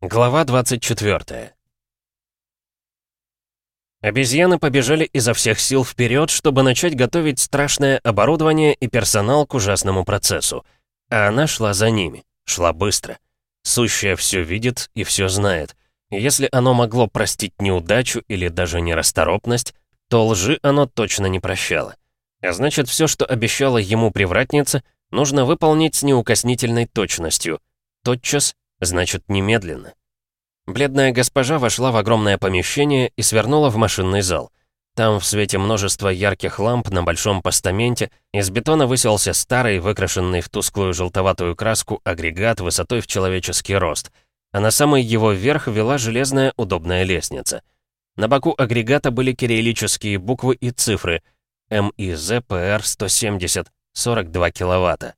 Глава 24 Обезьяны побежали изо всех сил вперед, чтобы начать готовить страшное оборудование и персонал к ужасному процессу. А она шла за ними, шла быстро. Сущее все видит и все знает. Если оно могло простить неудачу или даже нерасторопность, то лжи оно точно не прощало. А значит, все, что обещала ему привратница, нужно выполнить с неукоснительной точностью. Тотчас Значит, немедленно. Бледная госпожа вошла в огромное помещение и свернула в машинный зал. Там в свете множества ярких ламп на большом постаменте из бетона выселся старый, выкрашенный в тусклую желтоватую краску агрегат высотой в человеческий рост, а на самый его верх вела железная удобная лестница. На боку агрегата были кириллические буквы и цифры МИЗ ПР 170, 42 киловатта.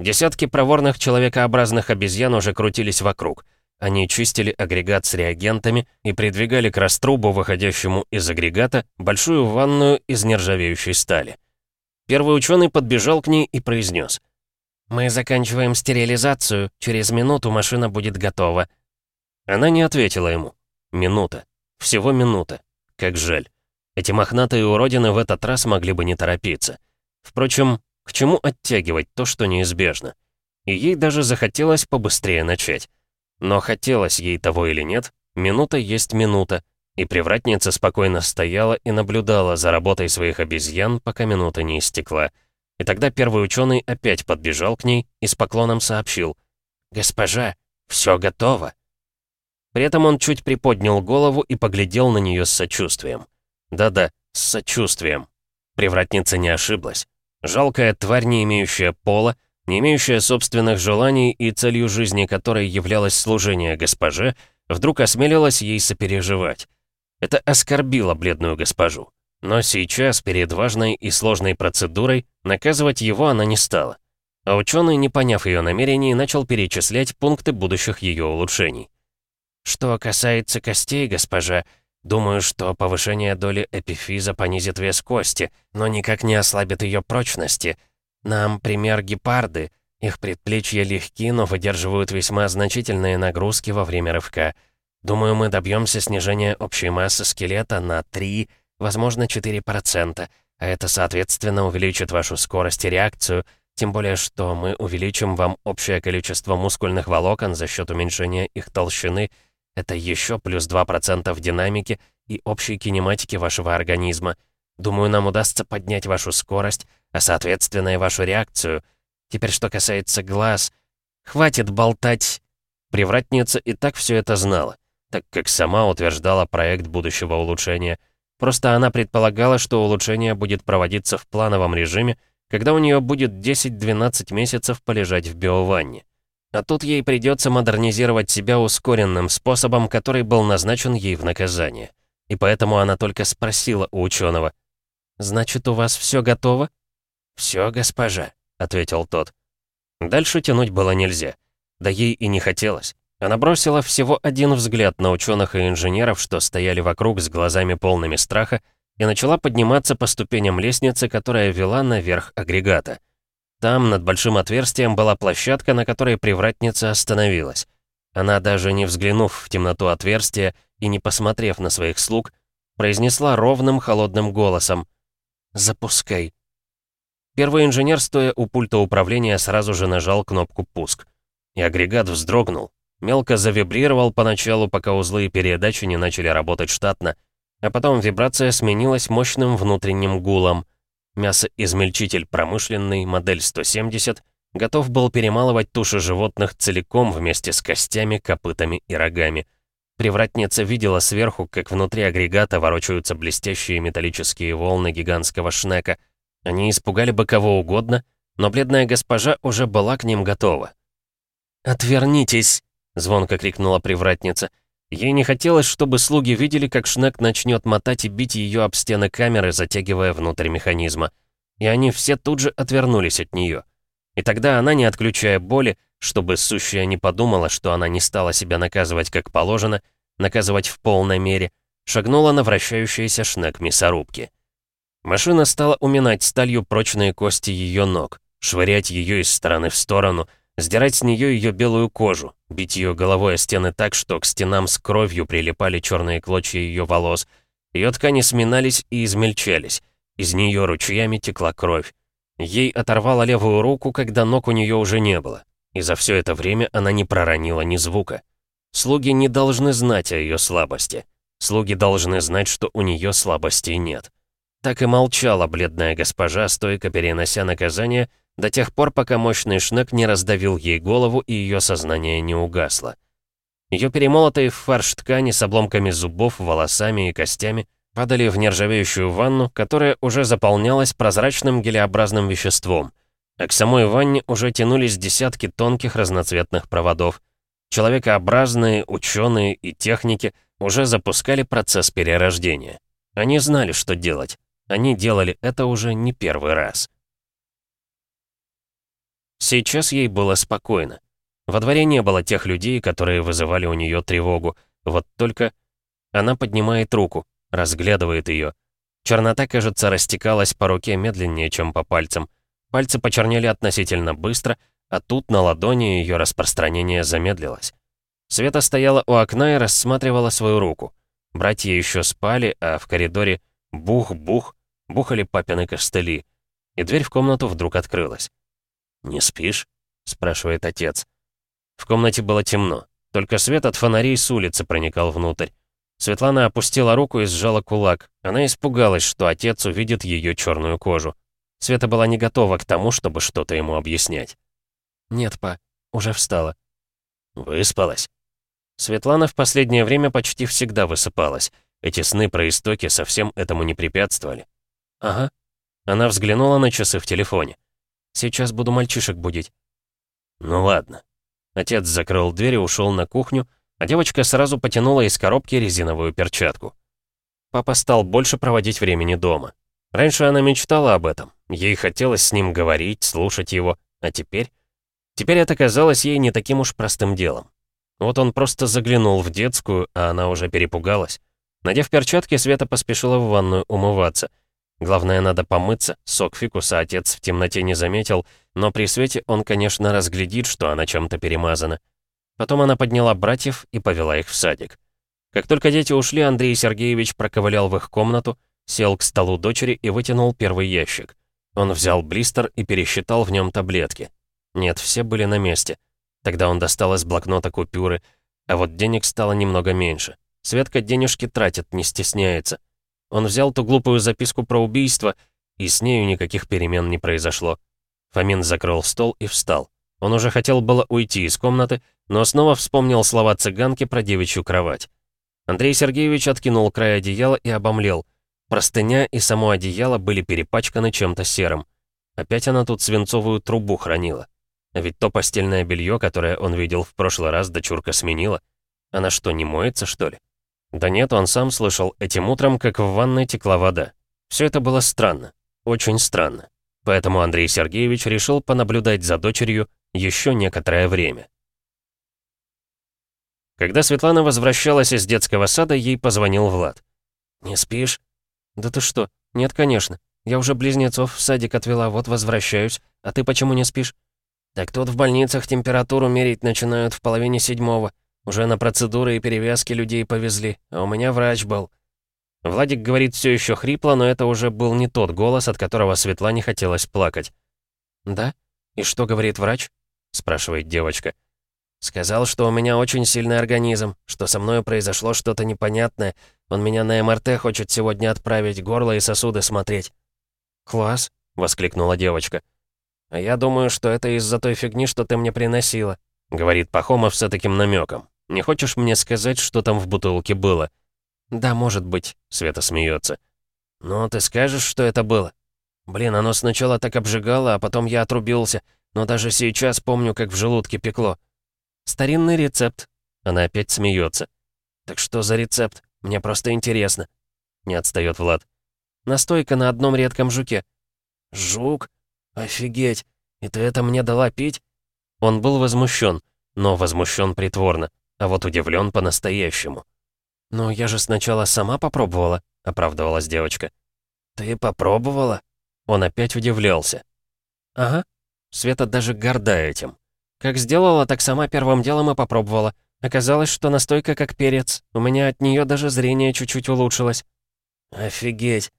Десятки проворных человекообразных обезьян уже крутились вокруг. Они чистили агрегат с реагентами и придвигали к раструбу, выходящему из агрегата, большую ванную из нержавеющей стали. Первый ученый подбежал к ней и произнес. «Мы заканчиваем стерилизацию. Через минуту машина будет готова». Она не ответила ему. Минута. Всего минута. Как жаль. Эти мохнатые уродины в этот раз могли бы не торопиться. Впрочем, к чему оттягивать то, что неизбежно? И ей даже захотелось побыстрее начать. Но хотелось ей того или нет, минута есть минута, и привратница спокойно стояла и наблюдала за работой своих обезьян, пока минута не истекла. И тогда первый ученый опять подбежал к ней и с поклоном сообщил. «Госпожа, все готово». При этом он чуть приподнял голову и поглядел на нее с сочувствием. Да-да, с сочувствием. Привратница не ошиблась. Жалкая тварь, не имеющая пола, не имеющая собственных желаний и целью жизни которой являлось служение госпоже, вдруг осмелилась ей сопереживать. Это оскорбило бледную госпожу. Но сейчас, перед важной и сложной процедурой, наказывать его она не стала. А ученый, не поняв ее намерений, начал перечислять пункты будущих ее улучшений. «Что касается костей, госпожа, Думаю, что повышение доли эпифиза понизит вес кости, но никак не ослабит ее прочности. Нам пример гепарды. Их предплечья легки, но выдерживают весьма значительные нагрузки во время рывка. Думаю, мы добьемся снижения общей массы скелета на 3, возможно, 4%, а это, соответственно, увеличит вашу скорость и реакцию, тем более, что мы увеличим вам общее количество мускульных волокон за счет уменьшения их толщины – это еще плюс 2% динамики и общей кинематики вашего организма. Думаю, нам удастся поднять вашу скорость, а соответственно и вашу реакцию. Теперь что касается глаз. Хватит болтать. Привратница и так все это знала, так как сама утверждала проект будущего улучшения. Просто она предполагала, что улучшение будет проводиться в плановом режиме, когда у нее будет 10-12 месяцев полежать в биованне. А тут ей придется модернизировать себя ускоренным способом, который был назначен ей в наказание. И поэтому она только спросила у ученого. «Значит, у вас все готово?» «Все, госпожа», — ответил тот. Дальше тянуть было нельзя. Да ей и не хотелось. Она бросила всего один взгляд на ученых и инженеров, что стояли вокруг с глазами полными страха, и начала подниматься по ступеням лестницы, которая вела наверх агрегата. Там, над большим отверстием, была площадка, на которой привратница остановилась. Она, даже не взглянув в темноту отверстия и не посмотрев на своих слуг, произнесла ровным холодным голосом «Запускай». Первый инженер, стоя у пульта управления, сразу же нажал кнопку «Пуск». И агрегат вздрогнул. Мелко завибрировал поначалу, пока узлы и передачи не начали работать штатно, а потом вибрация сменилась мощным внутренним гулом. Мясоизмельчитель промышленный, модель 170, готов был перемалывать туши животных целиком вместе с костями, копытами и рогами. Привратница видела сверху, как внутри агрегата ворочаются блестящие металлические волны гигантского шнека. Они испугали бы кого угодно, но бледная госпожа уже была к ним готова. «Отвернитесь!» — звонко крикнула привратница. Ей не хотелось, чтобы слуги видели, как Шнек начнет мотать и бить ее об стены камеры, затягивая внутрь механизма. И они все тут же отвернулись от нее. И тогда она, не отключая боли, чтобы сущая не подумала, что она не стала себя наказывать как положено, наказывать в полной мере, шагнула на вращающийся Шнек мясорубки. Машина стала уминать сталью прочные кости ее ног, швырять ее из стороны в сторону, Сдирать с нее ее белую кожу, бить ее головой о стены так, что к стенам с кровью прилипали черные клочья ее волос. Ее ткани сминались и измельчались. Из нее ручьями текла кровь. Ей оторвало левую руку, когда ног у нее уже не было. И за все это время она не проронила ни звука. Слуги не должны знать о ее слабости. Слуги должны знать, что у нее слабостей нет. Так и молчала бледная госпожа, стойко перенося наказание, до тех пор, пока мощный шнек не раздавил ей голову и ее сознание не угасло. Ее перемолотые в фарш ткани с обломками зубов, волосами и костями падали в нержавеющую ванну, которая уже заполнялась прозрачным гелеобразным веществом, а к самой ванне уже тянулись десятки тонких разноцветных проводов. Человекообразные, ученые и техники уже запускали процесс перерождения. Они знали, что делать. Они делали это уже не первый раз. Сейчас ей было спокойно. Во дворе не было тех людей, которые вызывали у нее тревогу. Вот только она поднимает руку, разглядывает ее. Чернота, кажется, растекалась по руке медленнее, чем по пальцам. Пальцы почернели относительно быстро, а тут на ладони ее распространение замедлилось. Света стояла у окна и рассматривала свою руку. Братья еще спали, а в коридоре бух-бух Бухали папины костыли. И дверь в комнату вдруг открылась. «Не спишь?» — спрашивает отец. В комнате было темно. Только свет от фонарей с улицы проникал внутрь. Светлана опустила руку и сжала кулак. Она испугалась, что отец увидит ее черную кожу. Света была не готова к тому, чтобы что-то ему объяснять. «Нет, па, уже встала». «Выспалась?» Светлана в последнее время почти всегда высыпалась. Эти сны про истоки совсем этому не препятствовали. «Ага». Она взглянула на часы в телефоне. «Сейчас буду мальчишек будить». «Ну ладно». Отец закрыл дверь и ушел на кухню, а девочка сразу потянула из коробки резиновую перчатку. Папа стал больше проводить времени дома. Раньше она мечтала об этом. Ей хотелось с ним говорить, слушать его. А теперь? Теперь это казалось ей не таким уж простым делом. Вот он просто заглянул в детскую, а она уже перепугалась. Надев перчатки, Света поспешила в ванную умываться. Главное, надо помыться, сок фикуса отец в темноте не заметил, но при свете он, конечно, разглядит, что она чем-то перемазана. Потом она подняла братьев и повела их в садик. Как только дети ушли, Андрей Сергеевич проковылял в их комнату, сел к столу дочери и вытянул первый ящик. Он взял блистер и пересчитал в нем таблетки. Нет, все были на месте. Тогда он достал из блокнота купюры, а вот денег стало немного меньше. Светка денежки тратит, не стесняется. Он взял ту глупую записку про убийство, и с нею никаких перемен не произошло. Фомин закрыл стол и встал. Он уже хотел было уйти из комнаты, но снова вспомнил слова цыганки про девичью кровать. Андрей Сергеевич откинул край одеяла и обомлел. Простыня и само одеяло были перепачканы чем-то серым. Опять она тут свинцовую трубу хранила. А ведь то постельное белье, которое он видел в прошлый раз, дочурка сменила. Она что, не моется, что ли? Да нет, он сам слышал этим утром, как в ванной текла вода. Все это было странно, очень странно. Поэтому Андрей Сергеевич решил понаблюдать за дочерью еще некоторое время. Когда Светлана возвращалась из детского сада, ей позвонил Влад. «Не спишь?» «Да ты что? Нет, конечно. Я уже близнецов в садик отвела, вот возвращаюсь. А ты почему не спишь?» «Так тут в больницах температуру мерить начинают в половине седьмого. Уже на процедуры и перевязки людей повезли, а у меня врач был». Владик говорит все еще хрипло, но это уже был не тот голос, от которого Светлане хотелось плакать. «Да? И что говорит врач?» — спрашивает девочка. «Сказал, что у меня очень сильный организм, что со мной произошло что-то непонятное. Он меня на МРТ хочет сегодня отправить, горло и сосуды смотреть». «Класс!» — воскликнула девочка. «А я думаю, что это из-за той фигни, что ты мне приносила», — говорит Пахомов с таким намеком. «Не хочешь мне сказать, что там в бутылке было?» «Да, может быть», — Света смеется. «Ну, ты скажешь, что это было?» «Блин, оно сначала так обжигало, а потом я отрубился, но даже сейчас помню, как в желудке пекло». «Старинный рецепт». Она опять смеется. «Так что за рецепт? Мне просто интересно». Не отстает Влад. «Настойка на одном редком жуке». «Жук? Офигеть! И ты это мне дала пить?» Он был возмущен, но возмущен притворно, а вот удивлен по-настоящему. «Ну, я же сначала сама попробовала», — оправдывалась девочка. «Ты попробовала?» Он опять удивлялся. «Ага». Света даже горда этим. Как сделала, так сама первым делом и попробовала. Оказалось, что настойка как перец. У меня от нее даже зрение чуть-чуть улучшилось. Офигеть.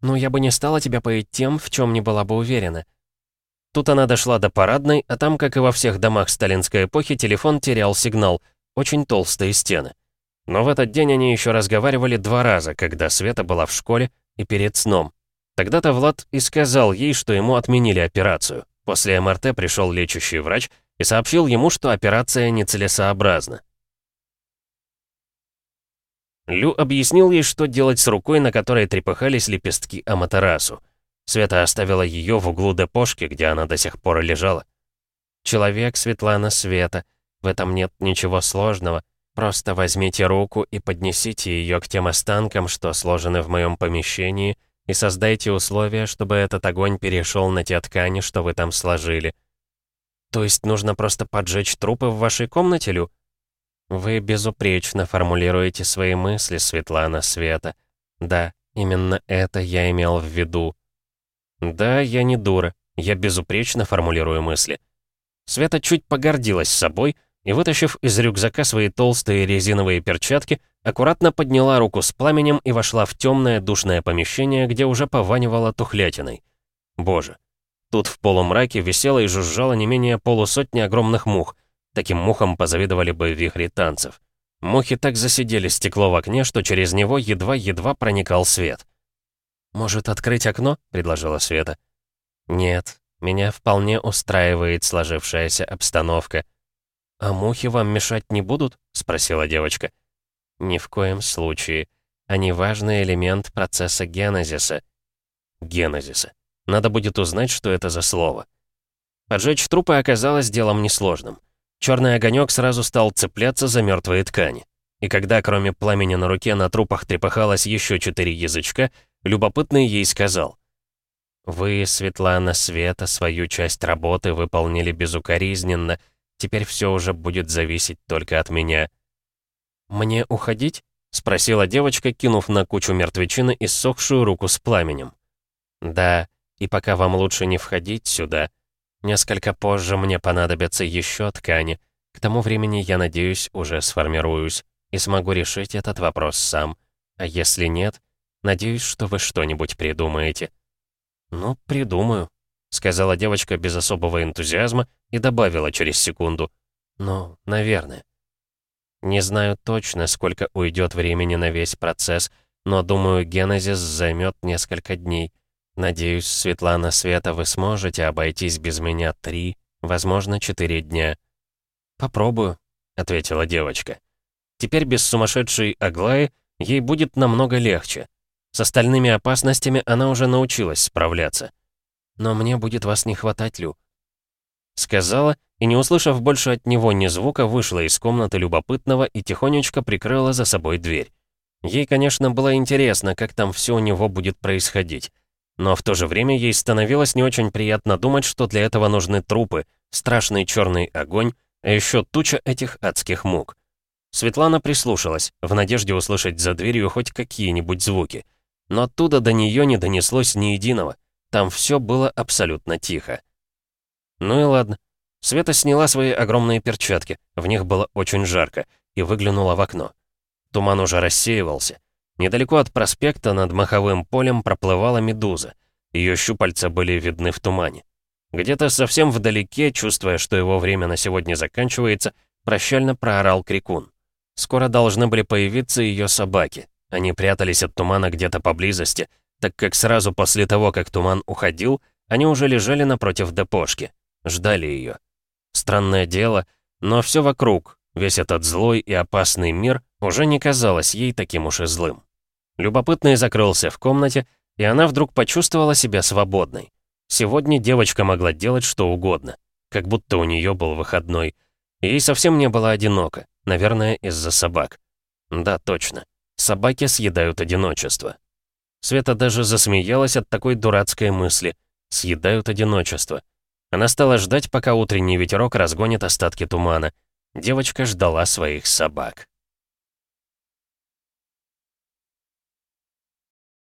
Ну, я бы не стала тебя поить тем, в чем не была бы уверена. Тут она дошла до парадной, а там, как и во всех домах сталинской эпохи, телефон терял сигнал. Очень толстые стены. Но в этот день они еще разговаривали два раза, когда Света была в школе и перед сном. Тогда-то Влад и сказал ей, что ему отменили операцию. После МРТ пришел лечащий врач и сообщил ему, что операция нецелесообразна. Лю объяснил ей, что делать с рукой, на которой трепыхались лепестки Аматерасу. Света оставила ее в углу депошки, где она до сих пор лежала. «Человек, Светлана, Света. В этом нет ничего сложного. Просто возьмите руку и поднесите ее к тем останкам, что сложены в моем помещении, и создайте условия, чтобы этот огонь перешел на те ткани, что вы там сложили. То есть нужно просто поджечь трупы в вашей комнате, Лю? Вы безупречно формулируете свои мысли, Светлана Света. Да, именно это я имел в виду. Да, я не дура. Я безупречно формулирую мысли. Света чуть погордилась собой и, вытащив из рюкзака свои толстые резиновые перчатки, аккуратно подняла руку с пламенем и вошла в темное душное помещение, где уже пованивало тухлятиной. Боже. Тут в полумраке висело и жужжало не менее полусотни огромных мух. Таким мухам позавидовали бы вихри танцев. Мухи так засидели стекло в окне, что через него едва-едва проникал свет. «Может, открыть окно?» — предложила Света. «Нет, меня вполне устраивает сложившаяся обстановка». «А мухи вам мешать не будут?» — спросила девочка. «Ни в коем случае. Они важный элемент процесса генезиса». Генезиса. Надо будет узнать, что это за слово. Поджечь трупы оказалось делом несложным. Черный огонек сразу стал цепляться за мертвые ткани. И когда, кроме пламени на руке, на трупах трепыхалось еще четыре язычка, любопытный ей сказал. «Вы, Светлана Света, свою часть работы выполнили безукоризненно. Теперь все уже будет зависеть только от меня». «Мне уходить?» — спросила девочка, кинув на кучу мертвечины иссохшую руку с пламенем. «Да, и пока вам лучше не входить сюда. Несколько позже мне понадобятся еще ткани. К тому времени, я надеюсь, уже сформируюсь и смогу решить этот вопрос сам. А если нет, Надеюсь, что вы что-нибудь придумаете». «Ну, придумаю», — сказала девочка без особого энтузиазма и добавила через секунду. «Ну, наверное». Не знаю точно, сколько уйдет времени на весь процесс, но думаю, генезис займет несколько дней. Надеюсь, Светлана Света, вы сможете обойтись без меня три, возможно, четыре дня. «Попробую», — ответила девочка. Теперь без сумасшедшей Аглаи ей будет намного легче. С остальными опасностями она уже научилась справляться. «Но мне будет вас не хватать, Лю». Сказала, и не услышав больше от него ни звука, вышла из комнаты любопытного и тихонечко прикрыла за собой дверь. Ей, конечно, было интересно, как там все у него будет происходить. Но в то же время ей становилось не очень приятно думать, что для этого нужны трупы, страшный черный огонь, а еще туча этих адских мук. Светлана прислушалась, в надежде услышать за дверью хоть какие-нибудь звуки — но оттуда до нее не донеслось ни единого. Там все было абсолютно тихо. Ну и ладно. Света сняла свои огромные перчатки, в них было очень жарко, и выглянула в окно. Туман уже рассеивался. Недалеко от проспекта над маховым полем проплывала медуза. Ее щупальца были видны в тумане. Где-то совсем вдалеке, чувствуя, что его время на сегодня заканчивается, прощально проорал крикун. Скоро должны были появиться ее собаки. Они прятались от тумана где-то поблизости, так как сразу после того, как туман уходил, они уже лежали напротив депошки, ждали ее. Странное дело, но все вокруг, весь этот злой и опасный мир, уже не казалось ей таким уж и злым. Любопытный закрылся в комнате, и она вдруг почувствовала себя свободной. Сегодня девочка могла делать что угодно, как будто у нее был выходной. Ей совсем не было одиноко, наверное, из-за собак. Да, точно. Собаки съедают одиночество. Света даже засмеялась от такой дурацкой мысли. Съедают одиночество. Она стала ждать, пока утренний ветерок разгонит остатки тумана. Девочка ждала своих собак.